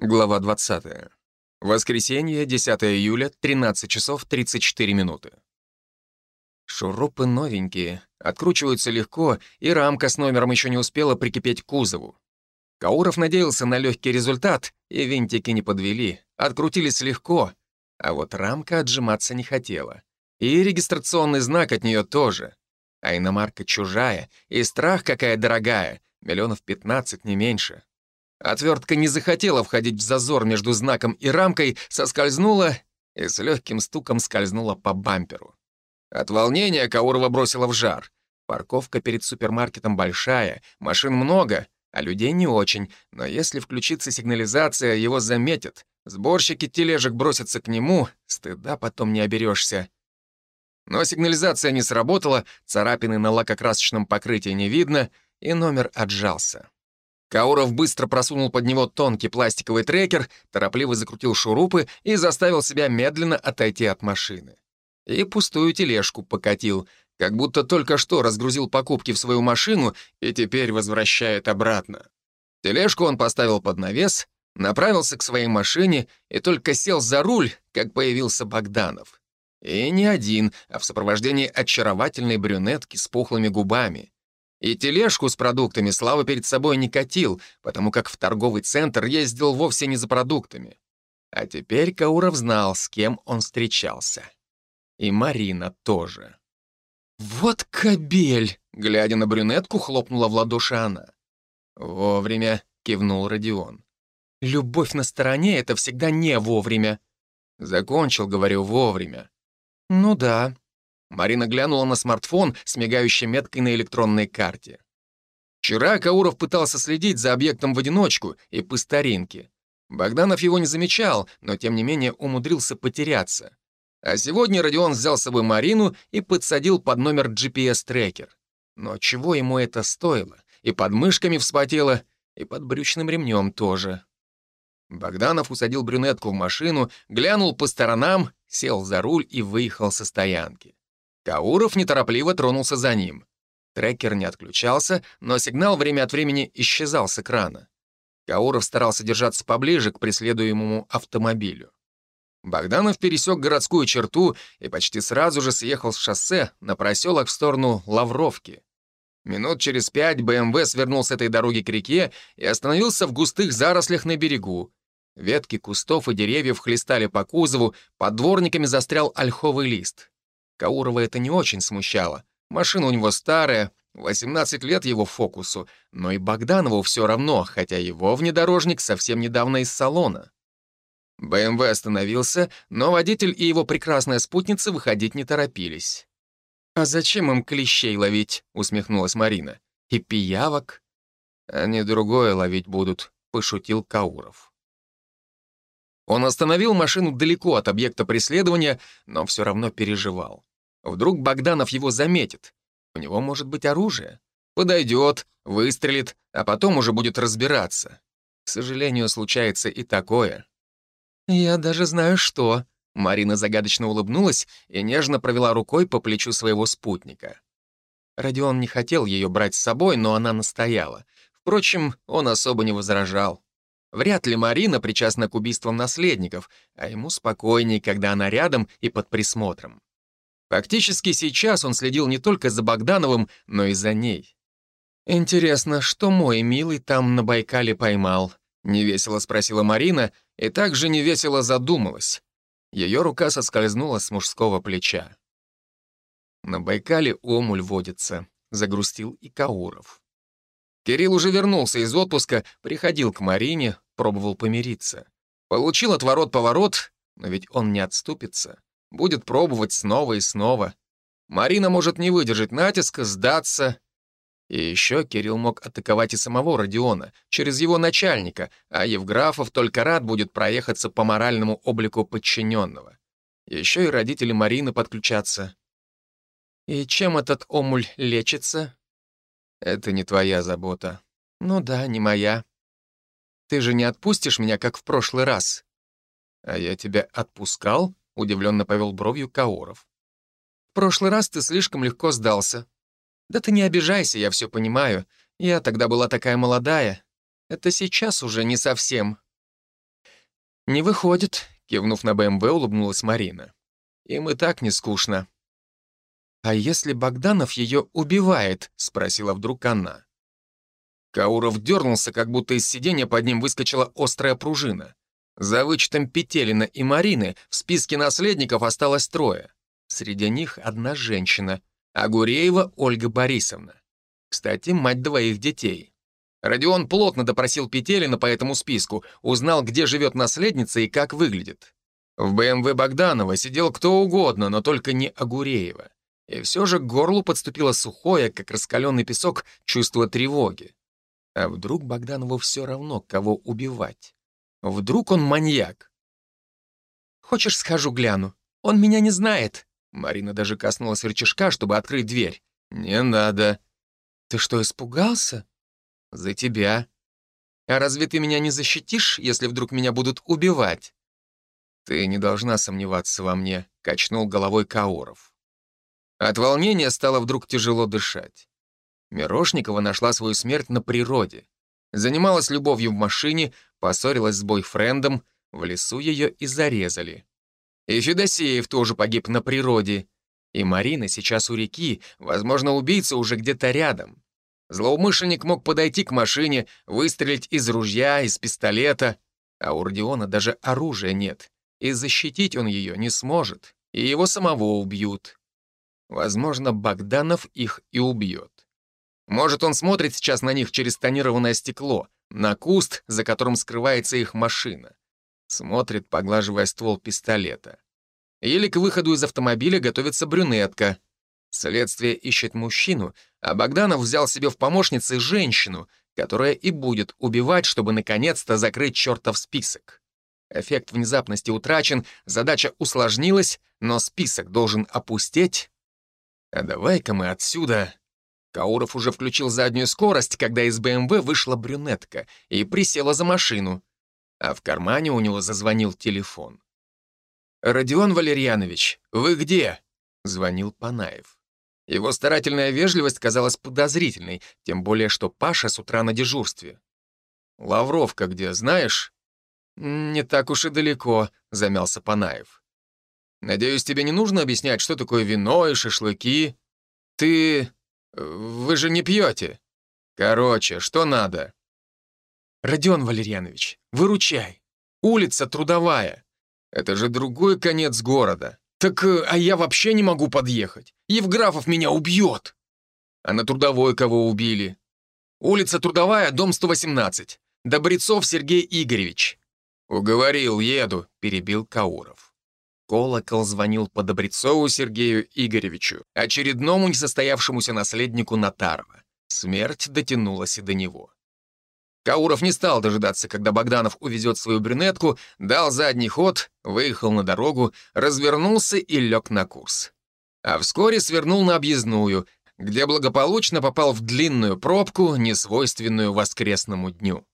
Глава 20. Воскресенье, 10 июля, 13 часов 34 минуты. Шурупы новенькие, откручиваются легко, и рамка с номером еще не успела прикипеть к кузову. Кауров надеялся на легкий результат, и винтики не подвели, открутились легко, а вот рамка отжиматься не хотела. И регистрационный знак от нее тоже. А иномарка чужая, и страх какая дорогая, миллионов 15, не меньше. Отвертка не захотела входить в зазор между знаком и рамкой, соскользнула и с легким стуком скользнула по бамперу. От волнения Каурова бросила в жар. Парковка перед супермаркетом большая, машин много, а людей не очень, но если включится сигнализация, его заметят. Сборщики тележек бросятся к нему, стыда потом не оберешься. Но сигнализация не сработала, царапины на лакокрасочном покрытии не видно, и номер отжался. Кауров быстро просунул под него тонкий пластиковый трекер, торопливо закрутил шурупы и заставил себя медленно отойти от машины. И пустую тележку покатил, как будто только что разгрузил покупки в свою машину и теперь возвращает обратно. Тележку он поставил под навес, направился к своей машине и только сел за руль, как появился Богданов. И не один, а в сопровождении очаровательной брюнетки с пухлыми губами. И тележку с продуктами Слава перед собой не катил, потому как в торговый центр ездил вовсе не за продуктами. А теперь Кауров знал, с кем он встречался. И Марина тоже. «Вот кобель!» — глядя на брюнетку, хлопнула в ладоши она. «Вовремя», — кивнул Родион. «Любовь на стороне — это всегда не вовремя». «Закончил, говорю, вовремя». «Ну да», Марина глянула на смартфон с мигающей меткой на электронной карте. Вчера Кауров пытался следить за объектом в одиночку и по старинке. Богданов его не замечал, но тем не менее умудрился потеряться. А сегодня Родион взял с собой Марину и подсадил под номер GPS-трекер. Но чего ему это стоило? И под мышками вспотело, и под брючным ремнем тоже. Богданов усадил брюнетку в машину, глянул по сторонам, сел за руль и выехал со стоянки. Кауров неторопливо тронулся за ним. Трекер не отключался, но сигнал время от времени исчезал с экрана. Кауров старался держаться поближе к преследуемому автомобилю. Богданов пересек городскую черту и почти сразу же съехал с шоссе на проселок в сторону Лавровки. Минут через пять БМВ свернул с этой дороги к реке и остановился в густых зарослях на берегу. Ветки кустов и деревьев хлестали по кузову, под дворниками застрял ольховый лист. Каурова это не очень смущало. Машина у него старая, 18 лет его фокусу, но и Богданову все равно, хотя его внедорожник совсем недавно из салона. БМВ остановился, но водитель и его прекрасная спутница выходить не торопились. «А зачем им клещей ловить?» — усмехнулась Марина. «И пиявок?» «Они другое ловить будут», — пошутил Кауров. Он остановил машину далеко от объекта преследования, но все равно переживал. Вдруг Богданов его заметит. У него может быть оружие. Подойдет, выстрелит, а потом уже будет разбираться. К сожалению, случается и такое. «Я даже знаю, что...» Марина загадочно улыбнулась и нежно провела рукой по плечу своего спутника. Родион не хотел ее брать с собой, но она настояла. Впрочем, он особо не возражал. Вряд ли Марина причастна к убийствам наследников, а ему спокойней, когда она рядом и под присмотром. Фактически сейчас он следил не только за Богдановым, но и за ней. «Интересно, что мой милый там на Байкале поймал?» — невесело спросила Марина и также невесело задумалась. Ее рука соскользнула с мужского плеча. «На Байкале омуль водится», — загрустил и Кауров. Кирилл уже вернулся из отпуска, приходил к Марине, пробовал помириться. Получил отворот-поворот, но ведь он не отступится. Будет пробовать снова и снова. Марина может не выдержать натиска, сдаться. И еще Кирилл мог атаковать и самого Родиона, через его начальника, а Евграфов только рад будет проехаться по моральному облику подчиненного. Еще и родители Марины подключатся. «И чем этот омуль лечится?» «Это не твоя забота». «Ну да, не моя. Ты же не отпустишь меня, как в прошлый раз?» «А я тебя отпускал?» — удивленно повел бровью Каоров. «В прошлый раз ты слишком легко сдался. Да ты не обижайся, я все понимаю. Я тогда была такая молодая. Это сейчас уже не совсем». «Не выходит», — кивнув на БМВ, улыбнулась Марина. «Им и так не скучно». «А если Богданов ее убивает?» — спросила вдруг она. Кауров дернулся, как будто из сиденья под ним выскочила острая пружина. За вычетом Петелина и Марины в списке наследников осталось трое. Среди них одна женщина, Агуреева Ольга Борисовна. Кстати, мать двоих детей. Родион плотно допросил Петелина по этому списку, узнал, где живет наследница и как выглядит. В БМВ Богданова сидел кто угодно, но только не Агуреева. И все же к горлу подступило сухое, как раскаленный песок, чувство тревоги. А вдруг Богданову все равно, кого убивать? Вдруг он маньяк? «Хочешь, схожу гляну? Он меня не знает». Марина даже коснулась рычажка, чтобы открыть дверь. «Не надо». «Ты что, испугался?» «За тебя». «А разве ты меня не защитишь, если вдруг меня будут убивать?» «Ты не должна сомневаться во мне», — качнул головой Кауров. От волнения стало вдруг тяжело дышать. Мирошникова нашла свою смерть на природе. Занималась любовью в машине, поссорилась с бойфрендом, в лесу ее и зарезали. И Федосеев тоже погиб на природе. И Марина сейчас у реки, возможно, убийца уже где-то рядом. Злоумышленник мог подойти к машине, выстрелить из ружья, из пистолета, а у Родиона даже оружия нет, и защитить он ее не сможет, и его самого убьют. Возможно, Богданов их и убьет. Может, он смотрит сейчас на них через тонированное стекло, на куст, за которым скрывается их машина. Смотрит, поглаживая ствол пистолета. Или к выходу из автомобиля готовится брюнетка. Следствие ищет мужчину, а Богданов взял себе в помощницы женщину, которая и будет убивать, чтобы наконец-то закрыть чертов список. Эффект внезапности утрачен, задача усложнилась, но список должен опустеть. А давай-ка мы отсюда Кауров уже включил заднюю скорость, когда из БМВ вышла брюнетка и присела за машину. А в кармане у него зазвонил телефон. «Родион Валерьянович, вы где?» — звонил Панаев. Его старательная вежливость казалась подозрительной, тем более что Паша с утра на дежурстве. «Лавровка где, знаешь?» «Не так уж и далеко», — замялся Панаев. «Надеюсь, тебе не нужно объяснять, что такое вино и шашлыки. Ты вы же не пьете. Короче, что надо? Родион Валерьянович, выручай. Улица Трудовая. Это же другой конец города. Так, э, а я вообще не могу подъехать. Евграфов меня убьет. А на Трудовой кого убили? Улица Трудовая, дом 118. Добрецов Сергей Игоревич. Уговорил, еду, перебил Кауров. Колокол звонил по Добрецову Сергею Игоревичу, очередному несостоявшемуся наследнику Натарова. Смерть дотянулась и до него. Кауров не стал дожидаться, когда Богданов увезет свою брюнетку, дал задний ход, выехал на дорогу, развернулся и лег на курс. А вскоре свернул на объездную, где благополучно попал в длинную пробку, несвойственную воскресному дню.